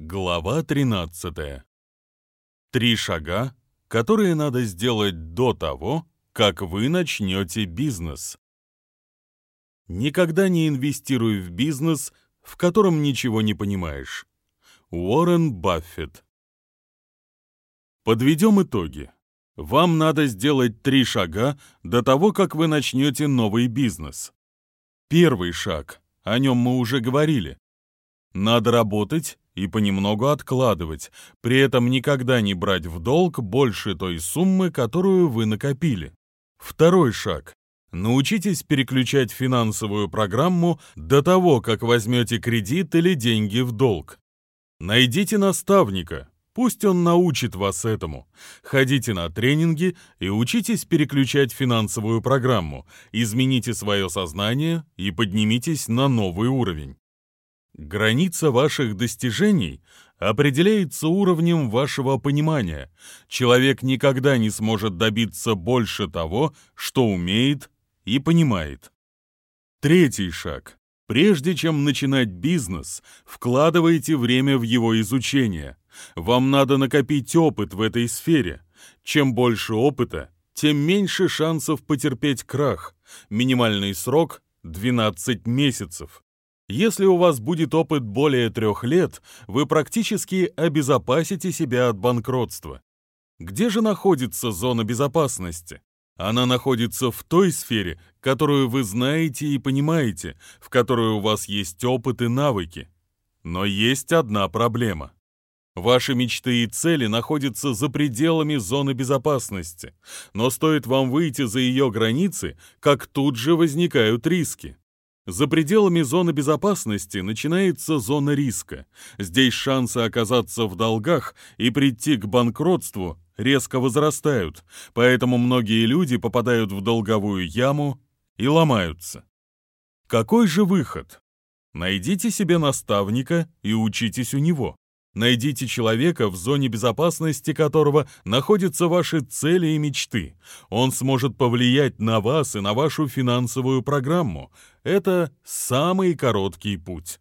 Глава 13. Три шага, которые надо сделать до того, как вы начнете бизнес. Никогда не инвестируй в бизнес, в котором ничего не понимаешь. Уоррен Баффет. Подведем итоги. Вам надо сделать три шага до того, как вы начнете новый бизнес. Первый шаг, о нем мы уже говорили. Надо работать и понемногу откладывать, при этом никогда не брать в долг больше той суммы, которую вы накопили. Второй шаг. Научитесь переключать финансовую программу до того, как возьмете кредит или деньги в долг. Найдите наставника, пусть он научит вас этому. Ходите на тренинги и учитесь переключать финансовую программу, измените свое сознание и поднимитесь на новый уровень. Граница ваших достижений определяется уровнем вашего понимания. Человек никогда не сможет добиться больше того, что умеет и понимает. Третий шаг. Прежде чем начинать бизнес, вкладывайте время в его изучение. Вам надо накопить опыт в этой сфере. Чем больше опыта, тем меньше шансов потерпеть крах. Минимальный срок – 12 месяцев. Если у вас будет опыт более трех лет, вы практически обезопасите себя от банкротства. Где же находится зона безопасности? Она находится в той сфере, которую вы знаете и понимаете, в которой у вас есть опыт и навыки. Но есть одна проблема. Ваши мечты и цели находятся за пределами зоны безопасности, но стоит вам выйти за ее границы, как тут же возникают риски. За пределами зоны безопасности начинается зона риска. Здесь шансы оказаться в долгах и прийти к банкротству резко возрастают, поэтому многие люди попадают в долговую яму и ломаются. Какой же выход? Найдите себе наставника и учитесь у него. Найдите человека, в зоне безопасности которого находятся ваши цели и мечты. Он сможет повлиять на вас и на вашу финансовую программу. Это самый короткий путь.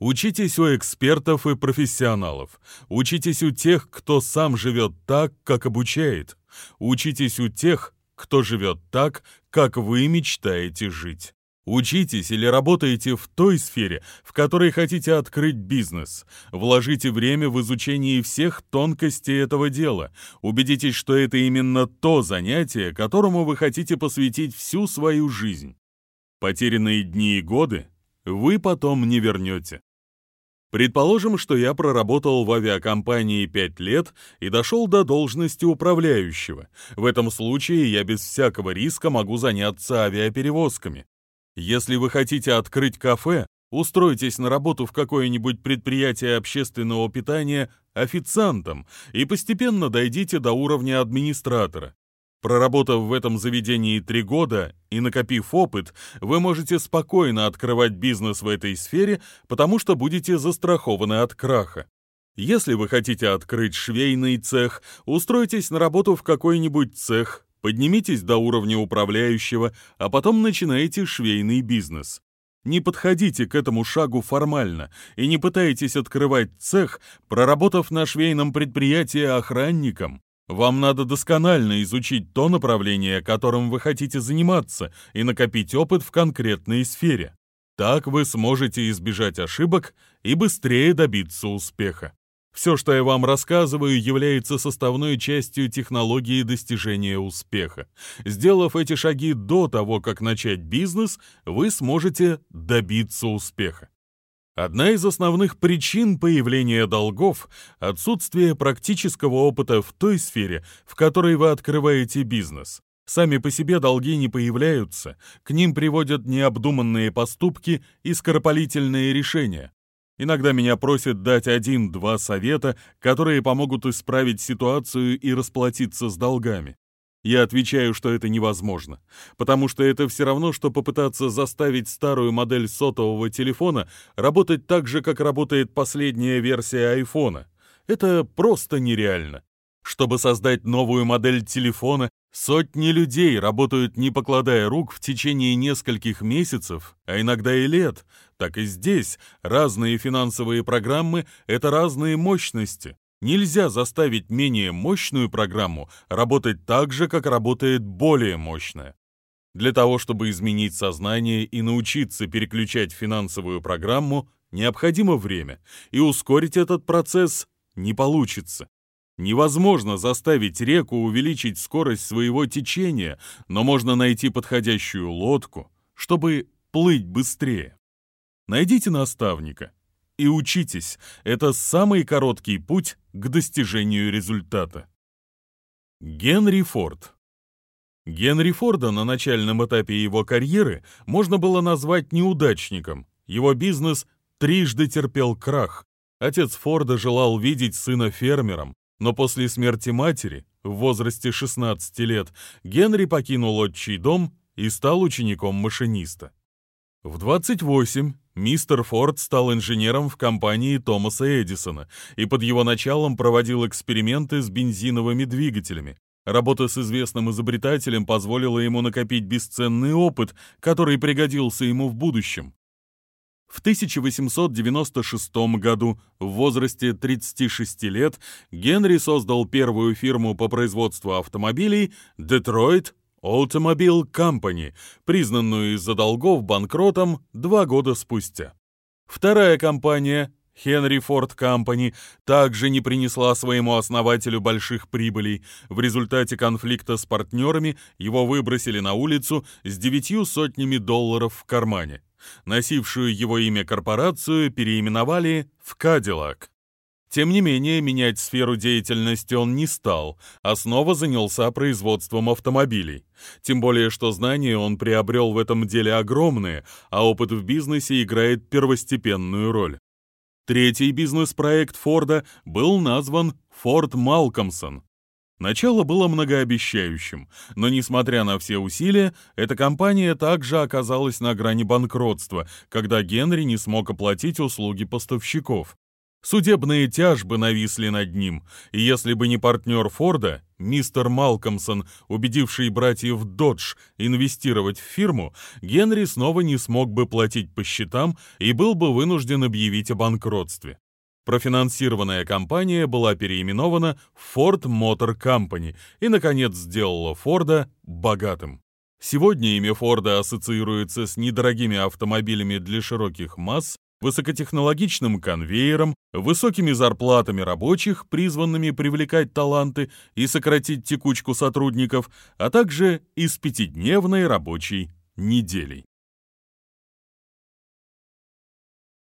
Учитесь у экспертов и профессионалов. Учитесь у тех, кто сам живет так, как обучает. Учитесь у тех, кто живет так, как вы мечтаете жить. Учитесь или работаете в той сфере, в которой хотите открыть бизнес. Вложите время в изучение всех тонкостей этого дела. Убедитесь, что это именно то занятие, которому вы хотите посвятить всю свою жизнь. Потерянные дни и годы вы потом не вернете. Предположим, что я проработал в авиакомпании 5 лет и дошел до должности управляющего. В этом случае я без всякого риска могу заняться авиаперевозками. Если вы хотите открыть кафе, устройтесь на работу в какое-нибудь предприятие общественного питания официантом и постепенно дойдите до уровня администратора. Проработав в этом заведении три года и накопив опыт, вы можете спокойно открывать бизнес в этой сфере, потому что будете застрахованы от краха. Если вы хотите открыть швейный цех, устройтесь на работу в какой-нибудь цех, Поднимитесь до уровня управляющего, а потом начинайте швейный бизнес. Не подходите к этому шагу формально и не пытайтесь открывать цех, проработав на швейном предприятии охранником. Вам надо досконально изучить то направление, которым вы хотите заниматься, и накопить опыт в конкретной сфере. Так вы сможете избежать ошибок и быстрее добиться успеха. Все, что я вам рассказываю, является составной частью технологии достижения успеха. Сделав эти шаги до того, как начать бизнес, вы сможете добиться успеха. Одна из основных причин появления долгов – отсутствие практического опыта в той сфере, в которой вы открываете бизнес. Сами по себе долги не появляются, к ним приводят необдуманные поступки и скоропалительные решения. Иногда меня просят дать один-два совета, которые помогут исправить ситуацию и расплатиться с долгами. Я отвечаю, что это невозможно, потому что это все равно, что попытаться заставить старую модель сотового телефона работать так же, как работает последняя версия айфона. Это просто нереально. Чтобы создать новую модель телефона, Сотни людей работают, не покладая рук, в течение нескольких месяцев, а иногда и лет. Так и здесь разные финансовые программы – это разные мощности. Нельзя заставить менее мощную программу работать так же, как работает более мощная. Для того, чтобы изменить сознание и научиться переключать финансовую программу, необходимо время, и ускорить этот процесс не получится. Невозможно заставить реку увеличить скорость своего течения, но можно найти подходящую лодку, чтобы плыть быстрее. Найдите наставника и учитесь. Это самый короткий путь к достижению результата. Генри Форд Генри Форда на начальном этапе его карьеры можно было назвать неудачником. Его бизнес трижды терпел крах. Отец Форда желал видеть сына фермером, но после смерти матери, в возрасте 16 лет, Генри покинул отчий дом и стал учеником машиниста. В 28 мистер Форд стал инженером в компании Томаса Эдисона и под его началом проводил эксперименты с бензиновыми двигателями. Работа с известным изобретателем позволила ему накопить бесценный опыт, который пригодился ему в будущем. В 1896 году, в возрасте 36 лет, Генри создал первую фирму по производству автомобилей Detroit Automobile Company, признанную из-за долгов банкротом два года спустя. Вторая компания Henry Ford Company также не принесла своему основателю больших прибылей. В результате конфликта с партнерами его выбросили на улицу с девятью сотнями долларов в кармане. Носившую его имя корпорацию переименовали в Кадиллак. Тем не менее, менять сферу деятельности он не стал, а снова занялся производством автомобилей. Тем более, что знания он приобрел в этом деле огромные, а опыт в бизнесе играет первостепенную роль. Третий бизнес-проект Форда был назван «Форд Малкомсон», Начало было многообещающим, но, несмотря на все усилия, эта компания также оказалась на грани банкротства, когда Генри не смог оплатить услуги поставщиков. Судебные тяжбы нависли над ним, и если бы не партнер Форда, мистер Малкомсон, убедивший братьев Додж инвестировать в фирму, Генри снова не смог бы платить по счетам и был бы вынужден объявить о банкротстве. Профинансированная компания была переименована в Ford Motor Company и, наконец, сделала Форда богатым. Сегодня имя Форда ассоциируется с недорогими автомобилями для широких масс, высокотехнологичным конвейером, высокими зарплатами рабочих, призванными привлекать таланты и сократить текучку сотрудников, а также и с пятидневной рабочей неделей.